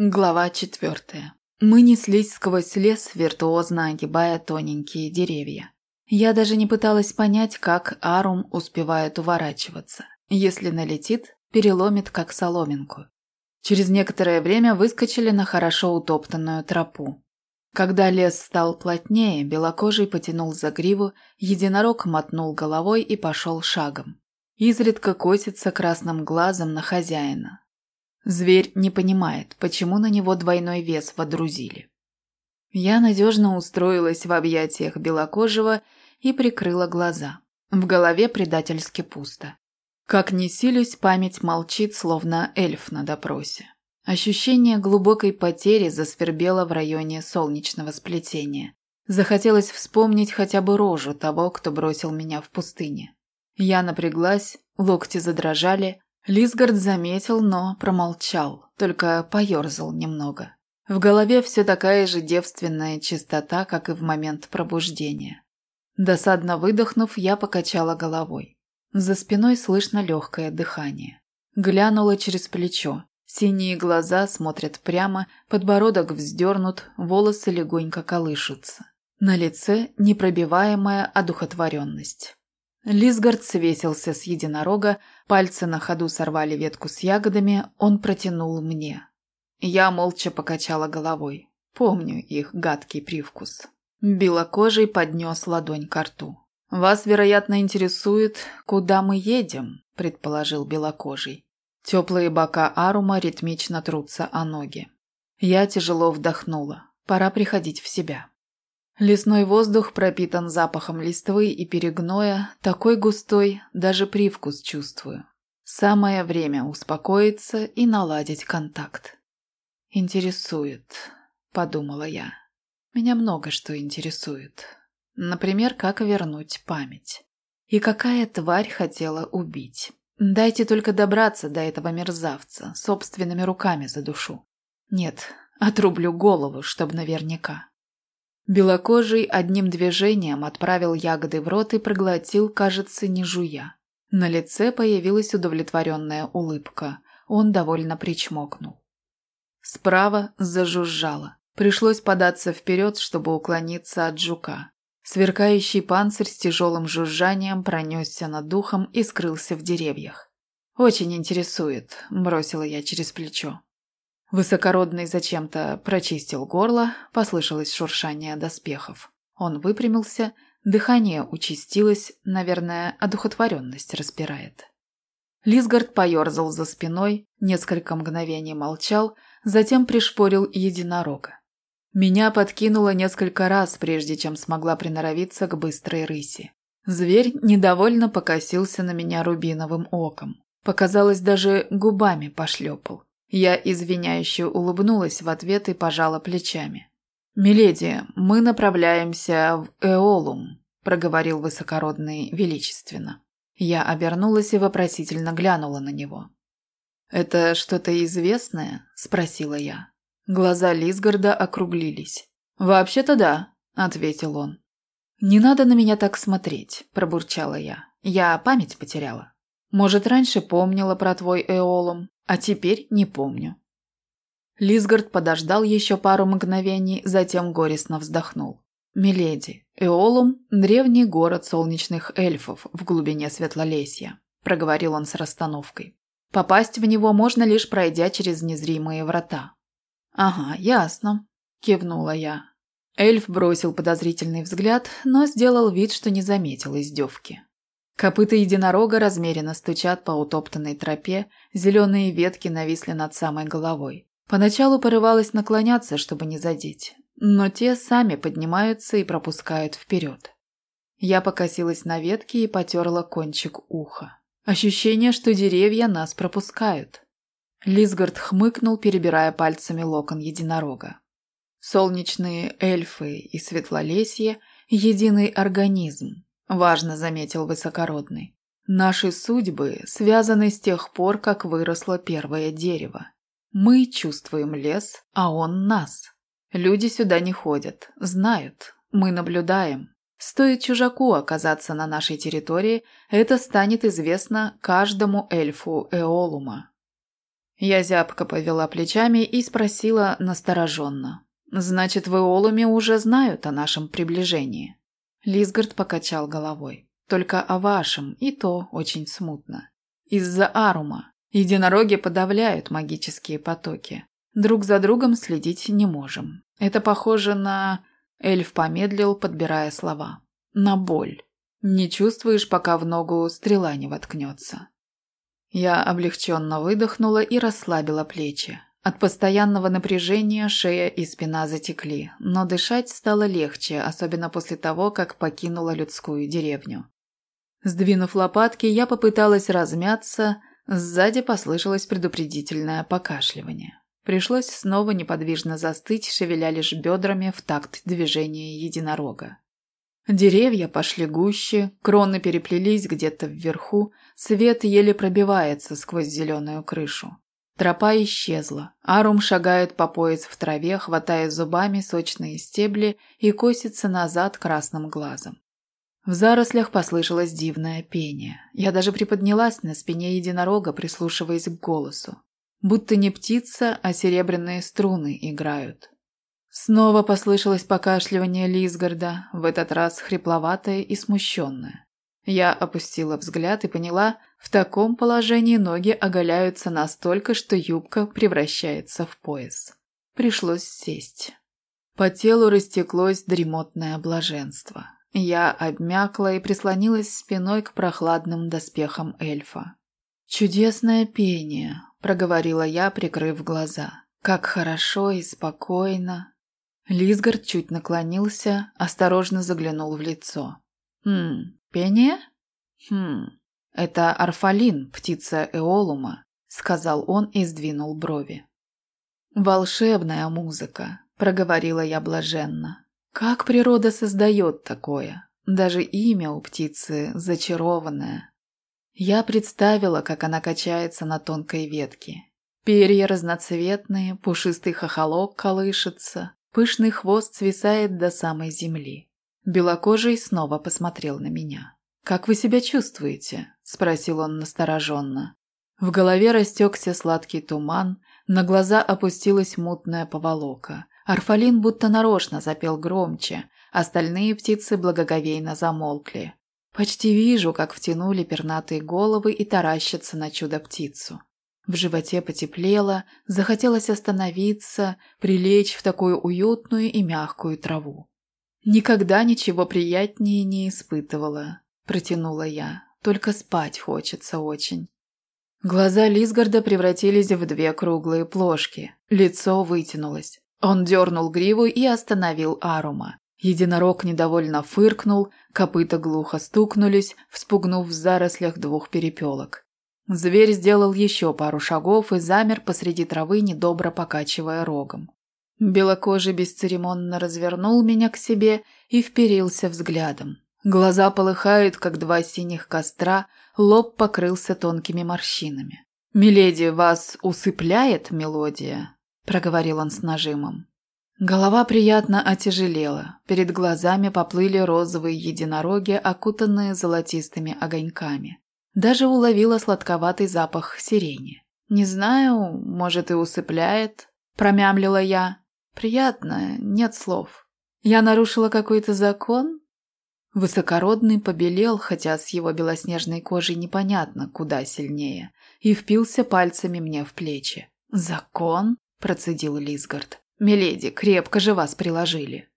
Глава четвертая. Мы неслись сквозь лес, виртуозно огибая тоненькие деревья. Я даже не пыталась понять, как Арум успевает уворачиваться. Если налетит, переломит как соломинку. Через некоторое время выскочили на хорошо утоптанную тропу. Когда лес стал плотнее, белокожий потянул за гриву, единорог мотнул головой и пошел шагом. Изредка косится красным глазом на хозяина, Зверь не понимает, почему на него двойной вес водрузили. Я надежно устроилась в объятиях белокожего и прикрыла глаза. В голове предательски пусто. Как ни силюсь, память молчит, словно эльф на допросе. Ощущение глубокой потери засвербело в районе солнечного сплетения. Захотелось вспомнить хотя бы рожу того, кто бросил меня в пустыне. Я напряглась, локти задрожали, Лисгард заметил, но промолчал, только поерзал немного. В голове все такая же девственная чистота, как и в момент пробуждения. Досадно выдохнув, я покачала головой. За спиной слышно легкое дыхание. Глянула через плечо. Синие глаза смотрят прямо, подбородок вздернут, волосы легонько колышутся. На лице непробиваемая одухотворенность. Лисгард свесился с единорога, пальцы на ходу сорвали ветку с ягодами, он протянул мне. Я молча покачала головой. Помню их гадкий привкус. Белокожий поднес ладонь к рту. «Вас, вероятно, интересует, куда мы едем», – предположил белокожий. Теплые бока Арума ритмично трутся о ноги. Я тяжело вдохнула. Пора приходить в себя. Лесной воздух пропитан запахом листвы и перегноя, такой густой, даже привкус чувствую. Самое время успокоиться и наладить контакт. «Интересует», — подумала я. «Меня много что интересует. Например, как вернуть память. И какая тварь хотела убить. Дайте только добраться до этого мерзавца, собственными руками за душу. Нет, отрублю голову, чтоб наверняка». Белокожий одним движением отправил ягоды в рот и проглотил, кажется, не жуя. На лице появилась удовлетворенная улыбка. Он довольно причмокнул. Справа зажужжало. Пришлось податься вперед, чтобы уклониться от жука. Сверкающий панцирь с тяжелым жужжанием пронесся над духом и скрылся в деревьях. «Очень интересует», – бросила я через плечо. Высокородный зачем-то прочистил горло, послышалось шуршание доспехов. Он выпрямился, дыхание участилось, наверное, одухотворенность распирает. Лисгард поерзал за спиной, несколько мгновений молчал, затем пришпорил единорога. Меня подкинуло несколько раз, прежде чем смогла приноровиться к быстрой рыси. Зверь недовольно покосился на меня рубиновым оком. Показалось, даже губами пошлепал. Я извиняюще улыбнулась в ответ и пожала плечами. «Миледи, мы направляемся в Эолум», – проговорил высокородный величественно. Я обернулась и вопросительно глянула на него. «Это что-то известное?» – спросила я. Глаза Лисгарда округлились. «Вообще-то да», – ответил он. «Не надо на меня так смотреть», – пробурчала я. «Я память потеряла. Может, раньше помнила про твой Эолум, а теперь не помню. Лисгард подождал еще пару мгновений, затем горестно вздохнул. «Миледи, Эолум – древний город солнечных эльфов в глубине Светлолесья», – проговорил он с расстановкой. «Попасть в него можно лишь пройдя через незримые врата». «Ага, ясно», – кивнула я. Эльф бросил подозрительный взгляд, но сделал вид, что не заметил издевки. Копыта единорога размеренно стучат по утоптанной тропе, зеленые ветки нависли над самой головой. Поначалу порывалась наклоняться, чтобы не задеть, но те сами поднимаются и пропускают вперед. Я покосилась на ветки и потерла кончик уха. Ощущение, что деревья нас пропускают. Лисгард хмыкнул, перебирая пальцами локон единорога. Солнечные эльфы и светлолесье – единый организм, важно заметил высокородный. Наши судьбы связаны с тех пор, как выросло первое дерево. Мы чувствуем лес, а он нас. Люди сюда не ходят, знают, мы наблюдаем. Стоит чужаку оказаться на нашей территории, это станет известно каждому эльфу Эолума. Я зябко повела плечами и спросила настороженно. «Значит, в Иолуме уже знают о нашем приближении?» Лисгард покачал головой. «Только о вашем, и то очень смутно. Из-за Арума. Единороги подавляют магические потоки. Друг за другом следить не можем. Это похоже на...» Эльф помедлил, подбирая слова. «На боль. Не чувствуешь, пока в ногу стрела не воткнется». Я облегченно выдохнула и расслабила плечи. От постоянного напряжения шея и спина затекли, но дышать стало легче, особенно после того, как покинула людскую деревню. Сдвинув лопатки, я попыталась размяться, сзади послышалось предупредительное покашливание. Пришлось снова неподвижно застыть, шевеля лишь бедрами в такт движения единорога. Деревья пошли гуще, кроны переплелись где-то вверху, свет еле пробивается сквозь зеленую крышу. Тропа исчезла. Арум шагает по пояс в траве, хватая зубами сочные стебли и косится назад красным глазом. В зарослях послышалось дивное пение. Я даже приподнялась на спине единорога, прислушиваясь к голосу. Будто не птица, а серебряные струны играют. Снова послышалось покашливание Лисгарда, в этот раз хрипловатое и смущенное. Я опустила взгляд и поняла, в таком положении ноги оголяются настолько, что юбка превращается в пояс. Пришлось сесть. По телу растеклось дремотное блаженство. Я обмякла и прислонилась спиной к прохладным доспехам эльфа. «Чудесное пение», — проговорила я, прикрыв глаза. «Как хорошо и спокойно». Лисгард чуть наклонился, осторожно заглянул в лицо. «Хм, пение?» «Хм, это Арфалин, птица Эолума», — сказал он и сдвинул брови. «Волшебная музыка», — проговорила я блаженно. «Как природа создает такое? Даже имя у птицы зачарованное». Я представила, как она качается на тонкой ветке. Перья разноцветные, пушистый хохолок колышется, Пышный хвост свисает до самой земли. Белокожий снова посмотрел на меня. «Как вы себя чувствуете?» – спросил он настороженно. В голове растекся сладкий туман, на глаза опустилась мутная поволока. Арфалин будто нарочно запел громче, остальные птицы благоговейно замолкли. Почти вижу, как втянули пернатые головы и таращатся на чудо-птицу. В животе потеплело, захотелось остановиться, прилечь в такую уютную и мягкую траву. «Никогда ничего приятнее не испытывала», – протянула я. «Только спать хочется очень». Глаза Лисгарда превратились в две круглые плошки. Лицо вытянулось. Он дернул гриву и остановил Арума. Единорог недовольно фыркнул, копыта глухо стукнулись, вспугнув в зарослях двух перепелок. Зверь сделал еще пару шагов и замер посреди травы, недобро покачивая рогом. Белокожий бесцеремонно развернул меня к себе и вперился взглядом. Глаза полыхают, как два синих костра, лоб покрылся тонкими морщинами. «Миледи, вас усыпляет мелодия?» – проговорил он с нажимом. Голова приятно отяжелела, перед глазами поплыли розовые единороги, окутанные золотистыми огоньками. Даже уловила сладковатый запах сирени. «Не знаю, может и усыпляет», – промямлила я. «Приятно, нет слов. Я нарушила какой-то закон?» Высокородный побелел, хотя с его белоснежной кожей непонятно, куда сильнее, и впился пальцами мне в плечи. «Закон?» – процедил Лисгард. «Миледи, крепко же вас приложили».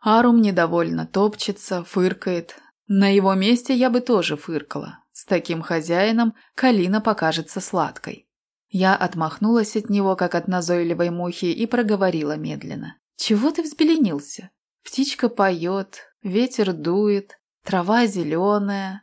Арум недовольно топчется, фыркает. На его месте я бы тоже фыркала, с таким хозяином калина покажется сладкой. Я отмахнулась от него, как от назойливой мухи, и проговорила медленно. «Чего ты взбеленился? Птичка поет, ветер дует, трава зеленая».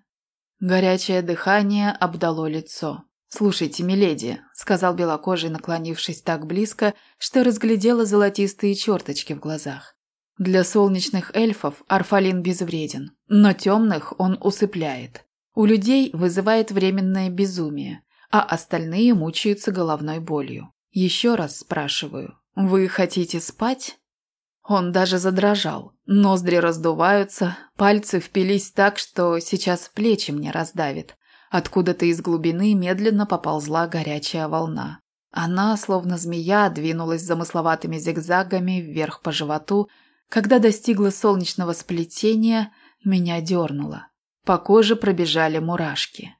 Горячее дыхание обдало лицо. «Слушайте, миледи», — сказал белокожий, наклонившись так близко, что разглядела золотистые черточки в глазах. «Для солнечных эльфов Арфалин безвреден, но темных он усыпляет. У людей вызывает временное безумие, а остальные мучаются головной болью. Еще раз спрашиваю, вы хотите спать? Он даже задрожал. Ноздри раздуваются, пальцы впились так, что сейчас плечи мне раздавит. Откуда-то из глубины медленно поползла горячая волна. Она, словно змея, двинулась замысловатыми зигзагами вверх по животу. Когда достигла солнечного сплетения, меня дернуло. По коже пробежали мурашки.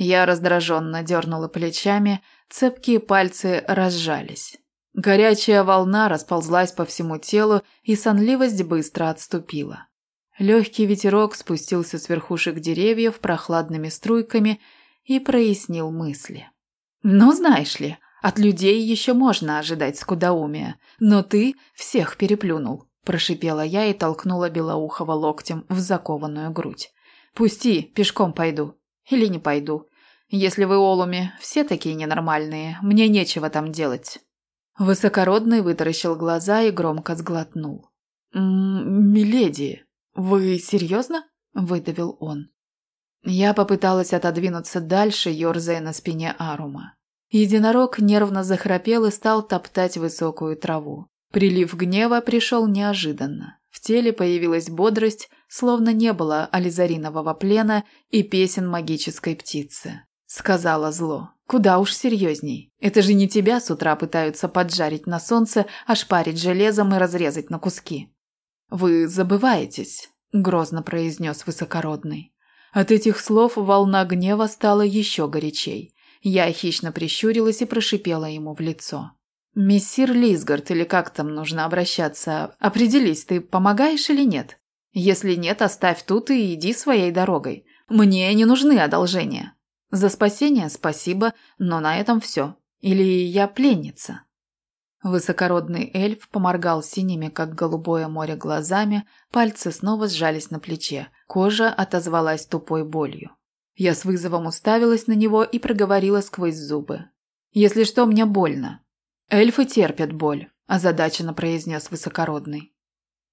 Я раздраженно дернула плечами, цепкие пальцы разжались. Горячая волна расползлась по всему телу, и сонливость быстро отступила. Легкий ветерок спустился с верхушек деревьев прохладными струйками и прояснил мысли. «Ну, знаешь ли, от людей еще можно ожидать скудоумия, но ты всех переплюнул», – прошипела я и толкнула Белоухова локтем в закованную грудь. «Пусти, пешком пойду. Или не пойду. Если вы олуми, все такие ненормальные, мне нечего там делать». Высокородный вытаращил глаза и громко сглотнул. «М «Миледи, вы серьезно?» – выдавил он. Я попыталась отодвинуться дальше, ерзая на спине Арума. Единорог нервно захрапел и стал топтать высокую траву. Прилив гнева пришел неожиданно. В теле появилась бодрость, словно не было ализаринового плена и песен магической птицы. Сказала зло. Куда уж серьезней. Это же не тебя с утра пытаются поджарить на солнце, ошпарить железом и разрезать на куски. Вы забываетесь, грозно произнес высокородный. От этих слов волна гнева стала еще горячей. Я хищно прищурилась и прошипела ему в лицо. «Мессир Лисгард, или как там нужно обращаться, определись, ты помогаешь или нет? Если нет, оставь тут и иди своей дорогой. Мне не нужны одолжения. За спасение спасибо, но на этом все. Или я пленница?» Высокородный эльф поморгал синими, как голубое море, глазами, пальцы снова сжались на плече, кожа отозвалась тупой болью. Я с вызовом уставилась на него и проговорила сквозь зубы. «Если что, мне больно». «Эльфы терпят боль», – озадаченно произнес высокородный.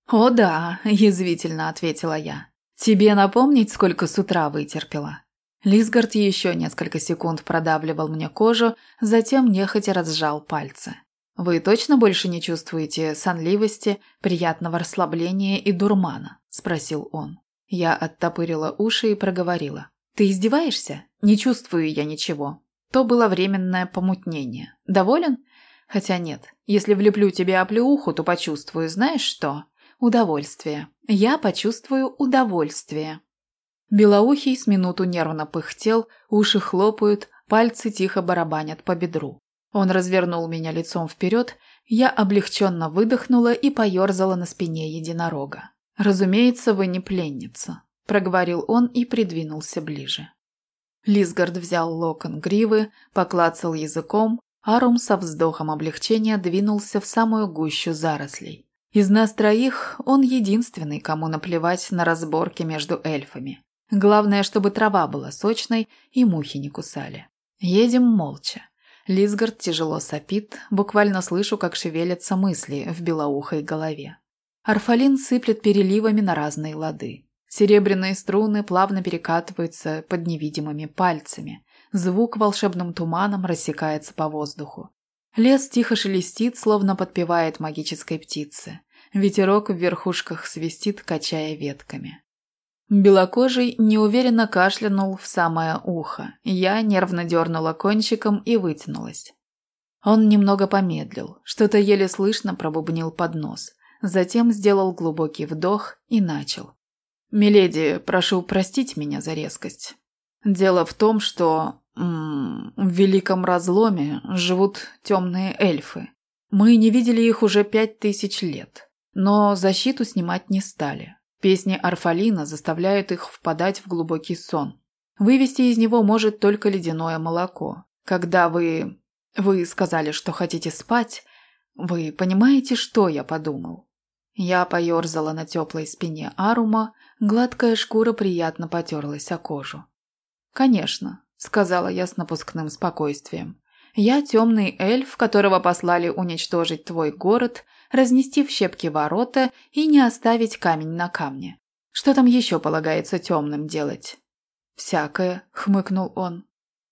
«О да», – язвительно ответила я. «Тебе напомнить, сколько с утра вытерпела?» Лисгард еще несколько секунд продавливал мне кожу, затем нехотя разжал пальцы. «Вы точно больше не чувствуете сонливости, приятного расслабления и дурмана?» – спросил он. Я оттопырила уши и проговорила. «Ты издеваешься? Не чувствую я ничего. То было временное помутнение. Доволен? Хотя нет. Если влеплю тебе оплеуху, то почувствую, знаешь что? Удовольствие. Я почувствую удовольствие». Белоухий с минуту нервно пыхтел, уши хлопают, пальцы тихо барабанят по бедру. Он развернул меня лицом вперед, я облегченно выдохнула и поерзала на спине единорога. «Разумеется, вы не пленница», – проговорил он и придвинулся ближе. Лисгард взял локон гривы, поклацал языком, Арум со вздохом облегчения двинулся в самую гущу зарослей. Из нас троих он единственный, кому наплевать на разборки между эльфами. Главное, чтобы трава была сочной и мухи не кусали. Едем молча. Лисгард тяжело сопит, буквально слышу, как шевелятся мысли в белоухой голове. Арфалин сыплет переливами на разные лады. Серебряные струны плавно перекатываются под невидимыми пальцами. Звук волшебным туманом рассекается по воздуху. Лес тихо шелестит, словно подпевает магической птице. Ветерок в верхушках свистит, качая ветками. Белокожий неуверенно кашлянул в самое ухо. Я нервно дернула кончиком и вытянулась. Он немного помедлил, что-то еле слышно пробубнил под нос. Затем сделал глубокий вдох и начал. «Миледи, прошу простить меня за резкость. Дело в том, что в Великом Разломе живут темные эльфы. Мы не видели их уже пять тысяч лет, но защиту снимать не стали. Песни Арфалина заставляют их впадать в глубокий сон. Вывести из него может только ледяное молоко. Когда вы... Вы сказали, что хотите спать, вы понимаете, что я подумал? Я поерзала на теплой спине Арума, гладкая шкура приятно потерлась о кожу. «Конечно», — сказала я с напускным спокойствием. «Я темный эльф, которого послали уничтожить твой город разнести в щепки ворота и не оставить камень на камне. Что там еще полагается темным делать? «Всякое», — хмыкнул он.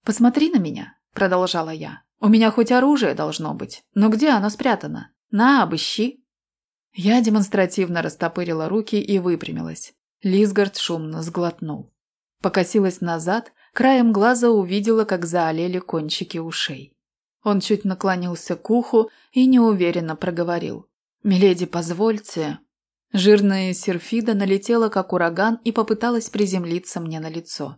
«Посмотри на меня», — продолжала я. «У меня хоть оружие должно быть, но где оно спрятано? На, обыщи». Я демонстративно растопырила руки и выпрямилась. Лисгард шумно сглотнул. Покосилась назад, краем глаза увидела, как заолели кончики ушей. Он чуть наклонился к уху и неуверенно проговорил. «Миледи, позвольте». Жирная серфида налетела, как ураган, и попыталась приземлиться мне на лицо.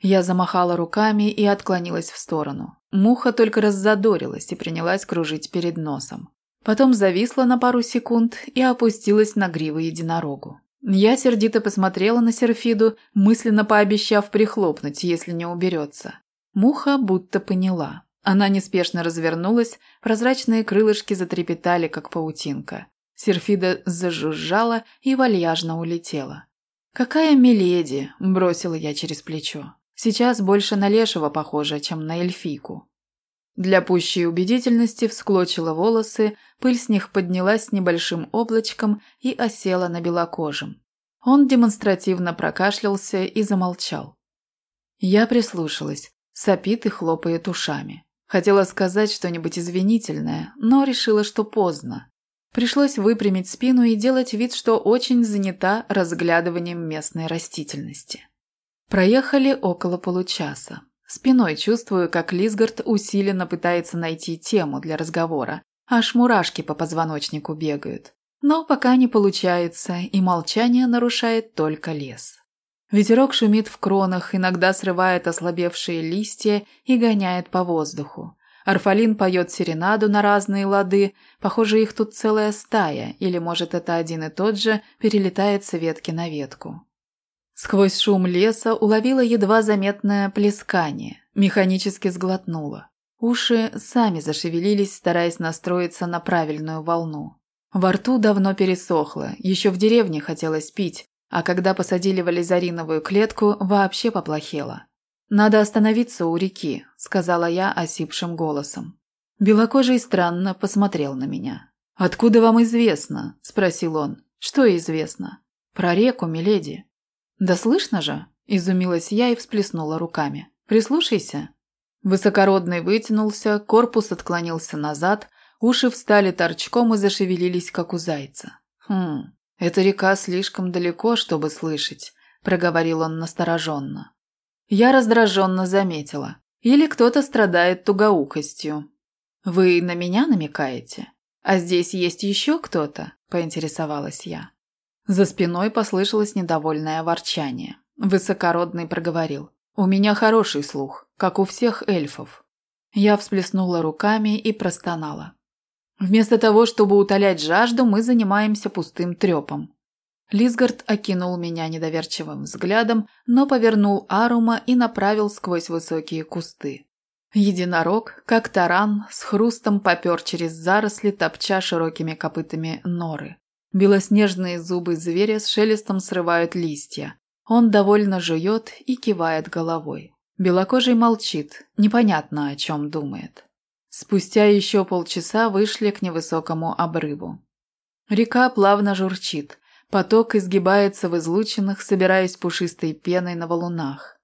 Я замахала руками и отклонилась в сторону. Муха только раззадорилась и принялась кружить перед носом. Потом зависла на пару секунд и опустилась на гриву единорогу. Я сердито посмотрела на серфиду, мысленно пообещав прихлопнуть, если не уберется. Муха будто поняла. Она неспешно развернулась, прозрачные крылышки затрепетали, как паутинка. Серфида зажужжала и вальяжно улетела. «Какая миледи!» – бросила я через плечо. «Сейчас больше на лешего похожа, чем на эльфийку». Для пущей убедительности всклочила волосы, пыль с них поднялась небольшим облачком и осела на белокожем. Он демонстративно прокашлялся и замолчал. Я прислушалась, сопит и хлопает ушами. Хотела сказать что-нибудь извинительное, но решила, что поздно. Пришлось выпрямить спину и делать вид, что очень занята разглядыванием местной растительности. Проехали около получаса. Спиной чувствую, как Лисгард усиленно пытается найти тему для разговора. Аж мурашки по позвоночнику бегают. Но пока не получается, и молчание нарушает только лес. Ветерок шумит в кронах, иногда срывает ослабевшие листья и гоняет по воздуху. Арфалин поет серенаду на разные лады, похоже, их тут целая стая, или, может, это один и тот же, перелетает с ветки на ветку. Сквозь шум леса уловила едва заметное плескание, механически сглотнула. Уши сами зашевелились, стараясь настроиться на правильную волну. Во рту давно пересохло, еще в деревне хотелось пить, а когда посадили в ализариновую клетку, вообще поплохело. «Надо остановиться у реки», – сказала я осипшим голосом. Белокожий странно посмотрел на меня. «Откуда вам известно?» – спросил он. «Что известно?» «Про реку, миледи». «Да слышно же?» – изумилась я и всплеснула руками. «Прислушайся». Высокородный вытянулся, корпус отклонился назад, уши встали торчком и зашевелились, как у зайца. «Хм, «Эта река слишком далеко, чтобы слышать», – проговорил он настороженно. Я раздраженно заметила. Или кто-то страдает тугоухостью. «Вы на меня намекаете? А здесь есть еще кто-то?» – поинтересовалась я. За спиной послышалось недовольное ворчание. Высокородный проговорил. «У меня хороший слух, как у всех эльфов». Я всплеснула руками и простонала. Вместо того, чтобы утолять жажду, мы занимаемся пустым трепом. Лисгард окинул меня недоверчивым взглядом, но повернул Арума и направил сквозь высокие кусты. Единорог, как таран, с хрустом попер через заросли, топча широкими копытами норы. Белоснежные зубы зверя с шелестом срывают листья. Он довольно жует и кивает головой. Белокожий молчит, непонятно о чем думает. Спустя еще полчаса вышли к невысокому обрыву. Река плавно журчит, поток изгибается в излучинах, собираясь пушистой пеной на валунах.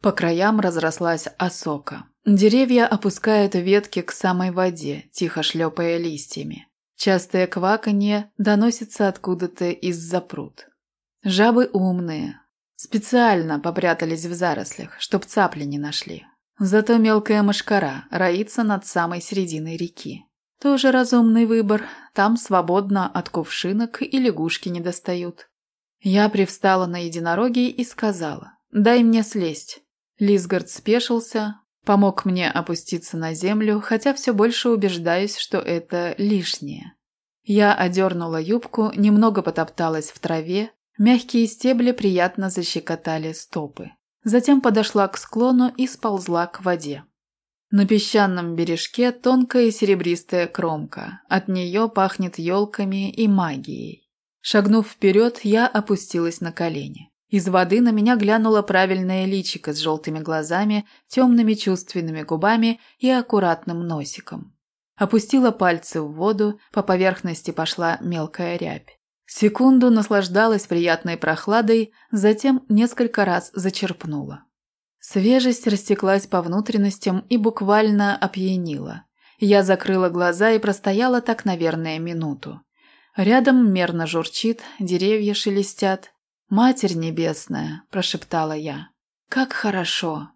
По краям разрослась осока. Деревья опускают ветки к самой воде, тихо шлепая листьями. Частое кваканье доносится откуда-то из-за пруд. Жабы умные. Специально попрятались в зарослях, чтоб цапли не нашли. Зато мелкая мошкара роится над самой серединой реки. Тоже разумный выбор, там свободно от кувшинок и лягушки не достают. Я привстала на единороге и сказала, дай мне слезть. Лисгард спешился, помог мне опуститься на землю, хотя все больше убеждаюсь, что это лишнее. Я одернула юбку, немного потопталась в траве, мягкие стебли приятно защекотали стопы. Затем подошла к склону и сползла к воде. На песчаном бережке тонкая серебристая кромка. От нее пахнет елками и магией. Шагнув вперед, я опустилась на колени. Из воды на меня глянула правильная личико с желтыми глазами, темными чувственными губами и аккуратным носиком. Опустила пальцы в воду, по поверхности пошла мелкая рябь. Секунду наслаждалась приятной прохладой, затем несколько раз зачерпнула. Свежесть растеклась по внутренностям и буквально опьянила. Я закрыла глаза и простояла так, наверное, минуту. Рядом мерно журчит, деревья шелестят. «Матерь небесная!» – прошептала я. «Как хорошо!»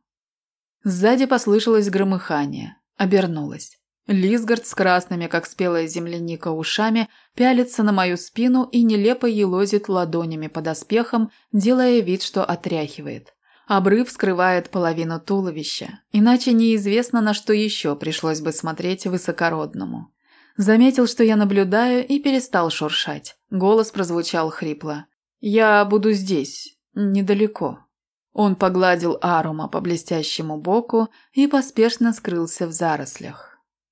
Сзади послышалось громыхание. Обернулась. Лисгард с красными, как спелая земляника, ушами пялится на мою спину и нелепо елозит ладонями под оспехом, делая вид, что отряхивает. Обрыв скрывает половину туловища, иначе неизвестно, на что еще пришлось бы смотреть высокородному. Заметил, что я наблюдаю, и перестал шуршать. Голос прозвучал хрипло. «Я буду здесь, недалеко». Он погладил Арума по блестящему боку и поспешно скрылся в зарослях.